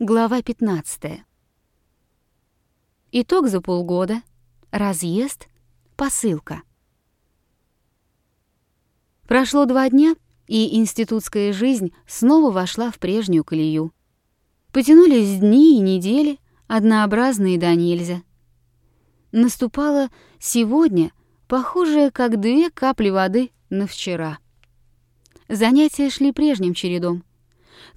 Глава 15. Итог за полгода. Разъезд. Посылка. Прошло два дня, и институтская жизнь снова вошла в прежнюю колею. Потянулись дни и недели, однообразные до нельзя. Наступало сегодня, похожее как две капли воды на вчера. Занятия шли прежним чередом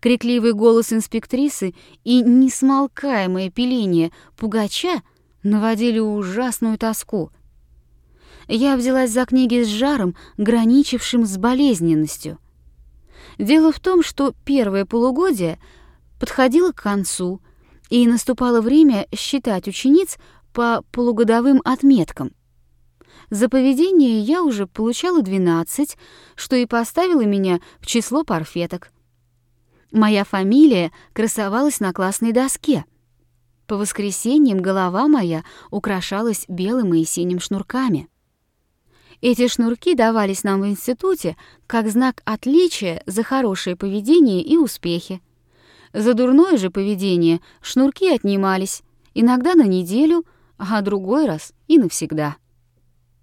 крикливый голос инспектрисы и несмолкаемое пиление пугача наводили ужасную тоску. Я взялась за книги с жаром, граничившим с болезненностью. Дело в том, что первое полугодие подходило к концу, и наступало время считать учениц по полугодовым отметкам. За поведение я уже получала 12, что и поставило меня в число парфеток. Моя фамилия красовалась на классной доске. По воскресеньям голова моя украшалась белым и синим шнурками. Эти шнурки давались нам в институте как знак отличия за хорошее поведение и успехи. За дурное же поведение шнурки отнимались, иногда на неделю, а другой раз и навсегда.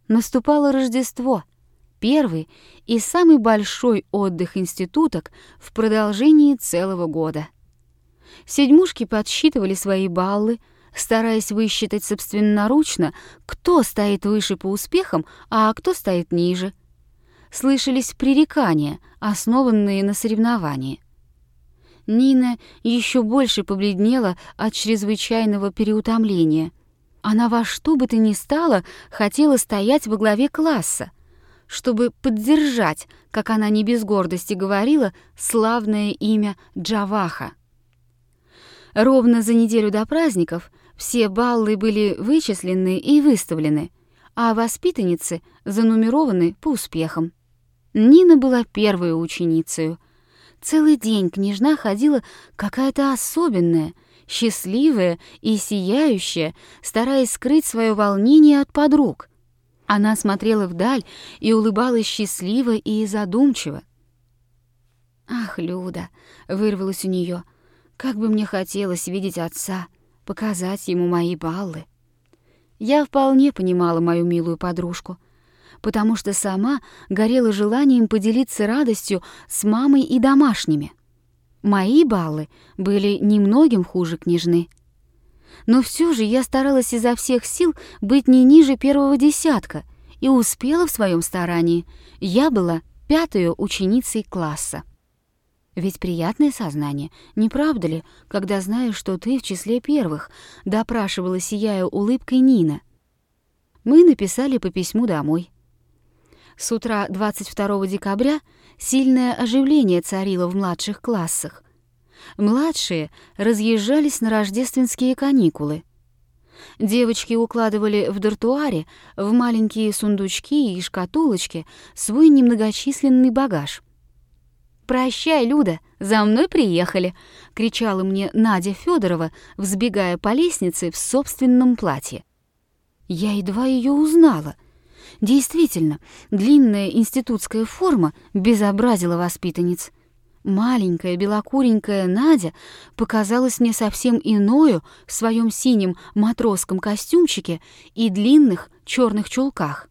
Наступало Рождество — первый и самый большой отдых институток в продолжении целого года. Седьмушки подсчитывали свои баллы, стараясь высчитать собственноручно, кто стоит выше по успехам, а кто стоит ниже. Слышались пререкания, основанные на соревновании. Нина еще больше побледнела от чрезвычайного переутомления. Она во что бы то ни стало хотела стоять во главе класса, чтобы поддержать, как она не без гордости говорила, славное имя Джаваха. Ровно за неделю до праздников все баллы были вычислены и выставлены, а воспитанницы занумерованы по успехам. Нина была первой ученицей. Целый день княжна ходила какая-то особенная, счастливая и сияющая, стараясь скрыть свое волнение от подруг — она смотрела вдаль и улыбалась счастливо и задумчиво. «Ах, Люда!» — вырвалось у нее. «Как бы мне хотелось видеть отца, показать ему мои баллы!» Я вполне понимала мою милую подружку, потому что сама горела желанием поделиться радостью с мамой и домашними. Мои баллы были немногим хуже княжны — но все же я старалась изо всех сил быть не ниже первого десятка и успела в своем старании. Я была пятой ученицей класса. Ведь приятное сознание, не правда ли, когда знаешь, что ты в числе первых, допрашивала сияя улыбкой Нина. Мы написали по письму домой. С утра 22 декабря сильное оживление царило в младших классах. Младшие разъезжались на рождественские каникулы. Девочки укладывали в дартуаре в маленькие сундучки и шкатулочки свой немногочисленный багаж. «Прощай, Люда, за мной приехали!» — кричала мне Надя Федорова, взбегая по лестнице в собственном платье. Я едва ее узнала. Действительно, длинная институтская форма безобразила воспитанниц. Маленькая белокуренькая Надя показалась мне совсем иною в своем синем матросском костюмчике и длинных черных чулках.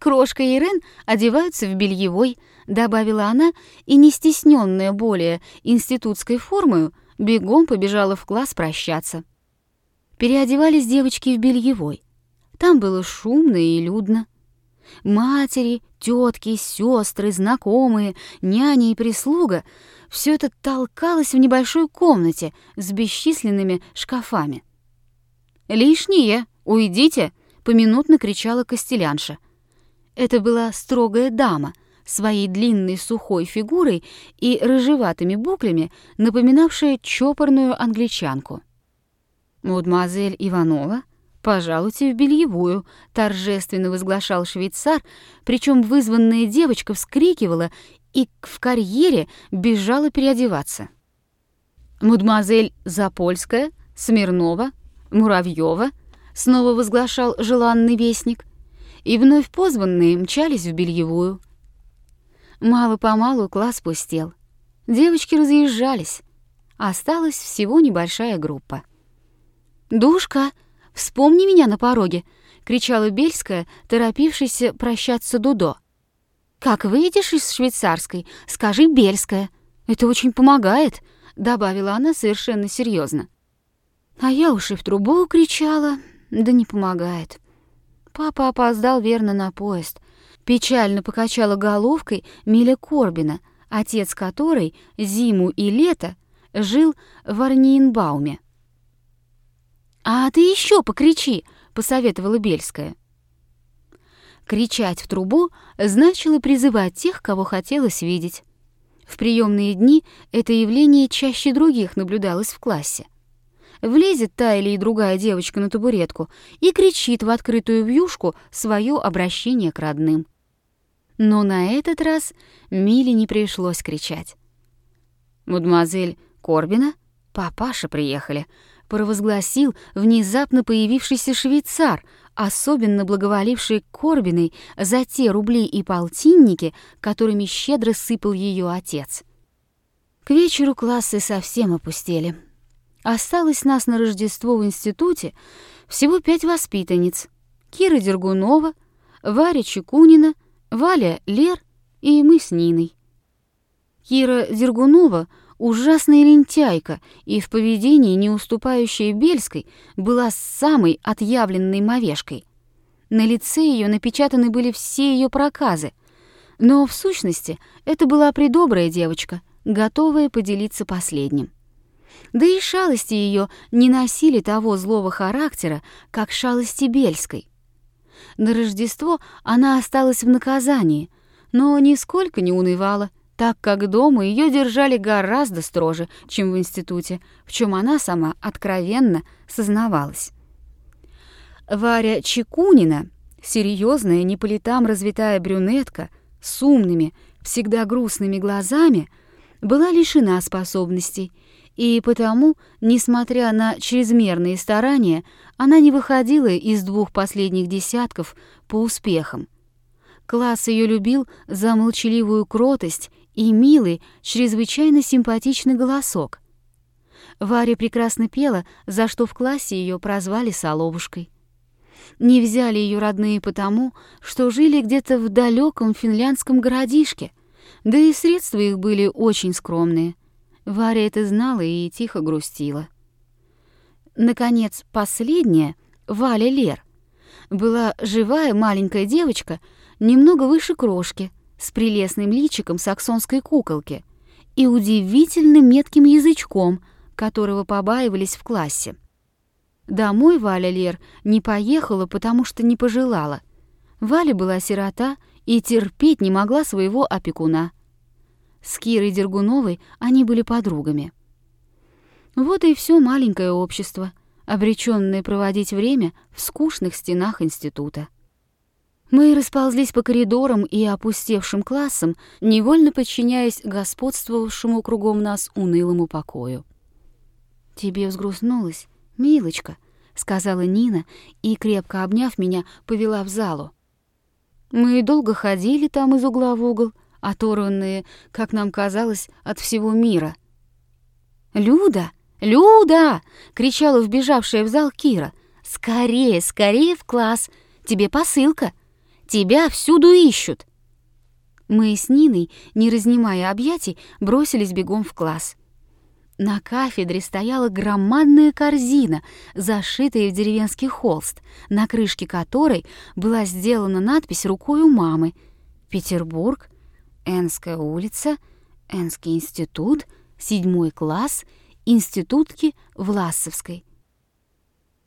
«Крошка и Ирен одеваются в бельевой», — добавила она, и, не стесненная более институтской формою, бегом побежала в класс прощаться. Переодевались девочки в бельевой. Там было шумно и людно. Матери, тетки, сестры, знакомые, няни и прислуга — все это толкалось в небольшой комнате с бесчисленными шкафами. «Лишнее! Уйдите!» — поминутно кричала Костелянша. Это была строгая дама — своей длинной сухой фигурой и рыжеватыми буклями, напоминавшая чопорную англичанку. Мадемуазель Иванова «Пожалуйте в бельевую», — торжественно возглашал швейцар, причем вызванная девочка вскрикивала и в карьере бежала переодеваться. «Мадемуазель Запольская, Смирнова, Муравьева», — снова возглашал желанный вестник, и вновь позванные мчались в бельевую. Мало-помалу класс пустел. Девочки разъезжались. Осталась всего небольшая группа. «Душка, вспомни меня на пороге!» — кричала Бельская, торопившаяся прощаться Дудо. «Как выйдешь из швейцарской, скажи Бельская. Это очень помогает», — добавила она совершенно серьезно. А я уж и в трубу кричала, да не помогает. Папа опоздал верно на поезд. Печально покачала головкой Миля Корбина, отец которой зиму и лето жил в Арниенбауме. «А ты еще покричи!» — посоветовала Бельская. Кричать в трубу значило призывать тех, кого хотелось видеть. В приемные дни это явление чаще других наблюдалось в классе. Влезет та или другая девочка на табуретку и кричит в открытую вьюшку свое обращение к родным. Но на этот раз Миле не пришлось кричать. «Мадемуазель Корбина, папаша приехали», — провозгласил внезапно появившийся швейцар, особенно благоволивший Корбиной за те рубли и полтинники, которыми щедро сыпал ее отец. К вечеру классы совсем опустели. Осталось нас на Рождество в институте всего пять воспитанниц. Кира Дергунова, Варя Чекунина, Валя Лер и мы с Ниной. Кира Дергунова — ужасная лентяйка и в поведении не уступающая Бельской была самой отъявленной мовешкой. На лице ее напечатаны были все ее проказы, но в сущности это была придобрая девочка, готовая поделиться последним. Да и шалости ее не носили того злого характера, как шалости Бельской. На Рождество она осталась в наказании, но нисколько не унывала, так как дома ее держали гораздо строже, чем в институте, в чем она сама откровенно сознавалась. Варя Чекунина, серьезная, не по летам развитая брюнетка, с умными, всегда грустными глазами, была лишена способностей и потому, несмотря на чрезмерные старания, она не выходила из двух последних десятков по успехам. Класс ее любил за молчаливую кротость и милый, чрезвычайно симпатичный голосок. Варя прекрасно пела, за что в классе ее прозвали Соловушкой. Не взяли ее родные потому, что жили где-то в далеком финляндском городишке, да и средства их были очень скромные — Варя это знала и тихо грустила. Наконец, последняя, Валя Лер, была живая маленькая девочка, немного выше крошки, с прелестным личиком саксонской куколки и удивительно метким язычком, которого побаивались в классе. Домой Валя Лер не поехала, потому что не пожелала. Валя была сирота и терпеть не могла своего опекуна — с Кирой Дергуновой они были подругами. Вот и все маленькое общество, обречённое проводить время в скучных стенах института. Мы расползлись по коридорам и опустевшим классам, невольно подчиняясь господствовавшему кругом нас унылому покою. «Тебе взгрустнулось, милочка», — сказала Нина и, крепко обняв меня, повела в залу. Мы долго ходили там из угла в угол, оторванные, как нам казалось, от всего мира. «Люда! Люда!» — кричала вбежавшая в зал Кира. «Скорее, скорее в класс! Тебе посылка! Тебя всюду ищут!» Мы с Ниной, не разнимая объятий, бросились бегом в класс. На кафедре стояла громадная корзина, зашитая в деревенский холст, на крышке которой была сделана надпись рукой у мамы «Петербург, Энская улица, Энский институт, седьмой класс, институтки Власовской.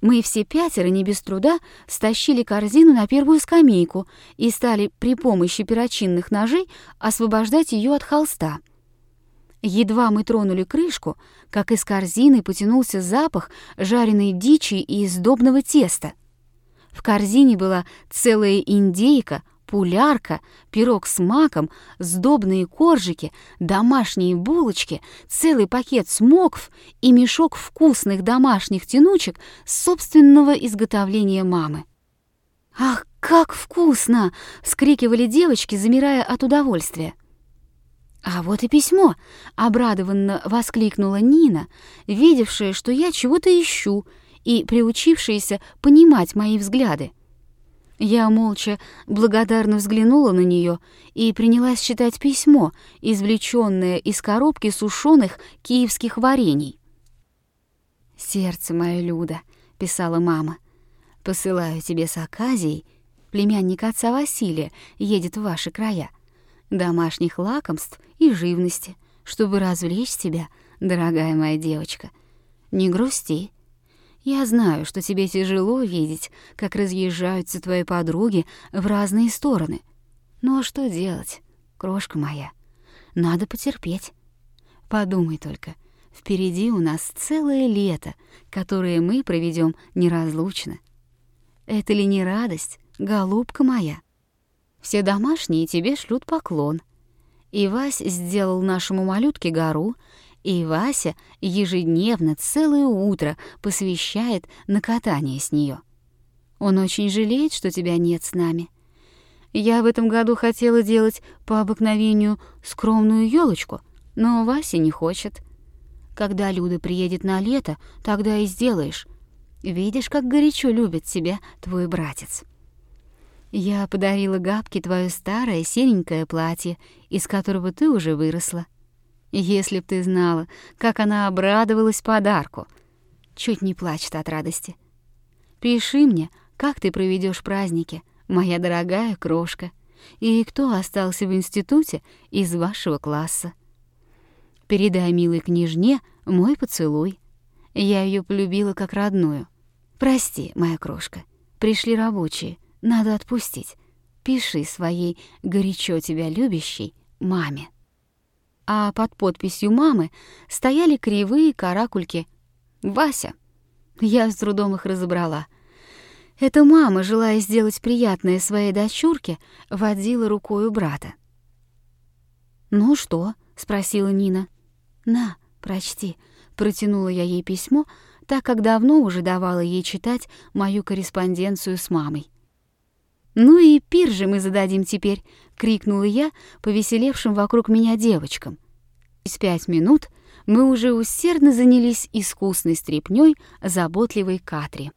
Мы все пятеро не без труда стащили корзину на первую скамейку и стали при помощи перочинных ножей освобождать ее от холста. Едва мы тронули крышку, как из корзины потянулся запах жареной дичи и сдобного теста. В корзине была целая индейка — пулярка, пирог с маком, сдобные коржики, домашние булочки, целый пакет смокв и мешок вкусных домашних тянучек собственного изготовления мамы. «Ах, как вкусно!» — скрикивали девочки, замирая от удовольствия. «А вот и письмо!» — обрадованно воскликнула Нина, видевшая, что я чего-то ищу и приучившаяся понимать мои взгляды. Я молча благодарно взглянула на нее и принялась читать письмо, извлеченное из коробки сушеных киевских варений. «Сердце мое, Люда», — писала мама, — «посылаю тебе с Аказией, племянник отца Василия, едет в ваши края, домашних лакомств и живности, чтобы развлечь тебя, дорогая моя девочка. Не грусти. Я знаю, что тебе тяжело видеть, как разъезжаются твои подруги в разные стороны. Но что делать, крошка моя? Надо потерпеть. Подумай только, впереди у нас целое лето, которое мы проведем неразлучно. Это ли не радость, голубка моя? Все домашние тебе шлют поклон. И Вась сделал нашему малютке гору, и Вася ежедневно целое утро посвящает на катание с нее. Он очень жалеет, что тебя нет с нами. Я в этом году хотела делать по обыкновению скромную елочку, но Вася не хочет. Когда Люда приедет на лето, тогда и сделаешь. Видишь, как горячо любит тебя твой братец. Я подарила Габке твое старое серенькое платье, из которого ты уже выросла. Если б ты знала, как она обрадовалась подарку. Чуть не плачет от радости. Пиши мне, как ты проведешь праздники, моя дорогая крошка, и кто остался в институте из вашего класса. Передай милой княжне мой поцелуй. Я ее полюбила как родную. Прости, моя крошка, пришли рабочие — надо отпустить. Пиши своей горячо тебя любящей маме. А под подписью мамы стояли кривые каракульки «Вася». Я с трудом их разобрала. Эта мама, желая сделать приятное своей дочурке, водила рукой у брата. «Ну что?» — спросила Нина. «На, прочти», — протянула я ей письмо, так как давно уже давала ей читать мою корреспонденцию с мамой. «Ну и пир же мы зададим теперь!» — крикнула я повеселевшим вокруг меня девочкам. Через пять минут мы уже усердно занялись искусной стряпнёй заботливой Катри.